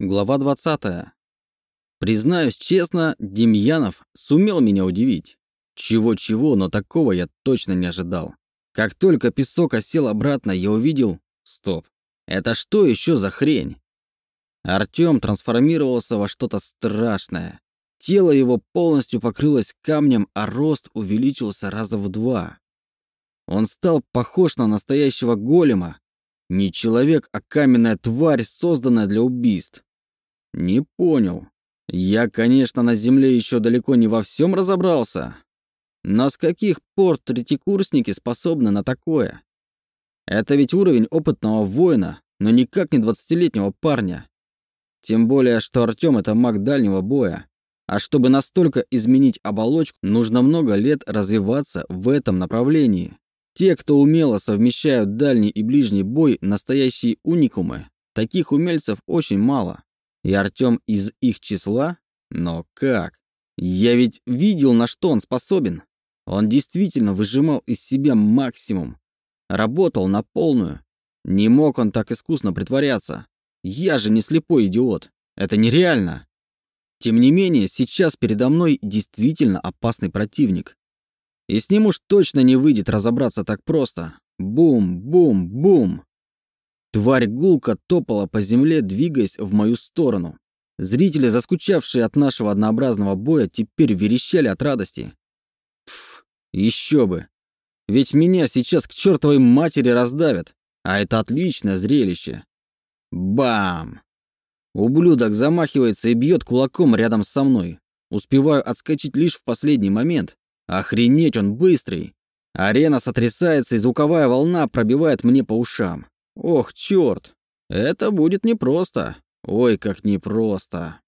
Глава 20. Признаюсь честно, Демьянов сумел меня удивить. Чего-чего, но такого я точно не ожидал. Как только песок осел обратно, я увидел... Стоп. Это что еще за хрень? Артём трансформировался во что-то страшное. Тело его полностью покрылось камнем, а рост увеличился раза в два. Он стал похож на настоящего голема. Не человек, а каменная тварь, созданная для убийств. Не понял. Я, конечно, на Земле еще далеко не во всем разобрался. Но с каких пор третьекурсники способны на такое? Это ведь уровень опытного воина, но никак не двадцатилетнего парня. Тем более, что Артём — это маг дальнего боя. А чтобы настолько изменить оболочку, нужно много лет развиваться в этом направлении. Те, кто умело совмещают дальний и ближний бой, настоящие уникумы. Таких умельцев очень мало. И Артём из их числа? Но как? Я ведь видел, на что он способен. Он действительно выжимал из себя максимум. Работал на полную. Не мог он так искусно притворяться. Я же не слепой идиот. Это нереально. Тем не менее, сейчас передо мной действительно опасный противник. И с ним уж точно не выйдет разобраться так просто. Бум, бум, бум. Тварь гулко топала по земле, двигаясь в мою сторону. Зрители, заскучавшие от нашего однообразного боя, теперь верещали от радости. Пф, еще бы. Ведь меня сейчас к чертовой матери раздавят, а это отличное зрелище. Бам! Ублюдок замахивается и бьет кулаком рядом со мной. Успеваю отскочить лишь в последний момент. Охренеть он быстрый. Арена сотрясается, и звуковая волна пробивает мне по ушам. Ох, черт! Это будет непросто. Ой, как непросто.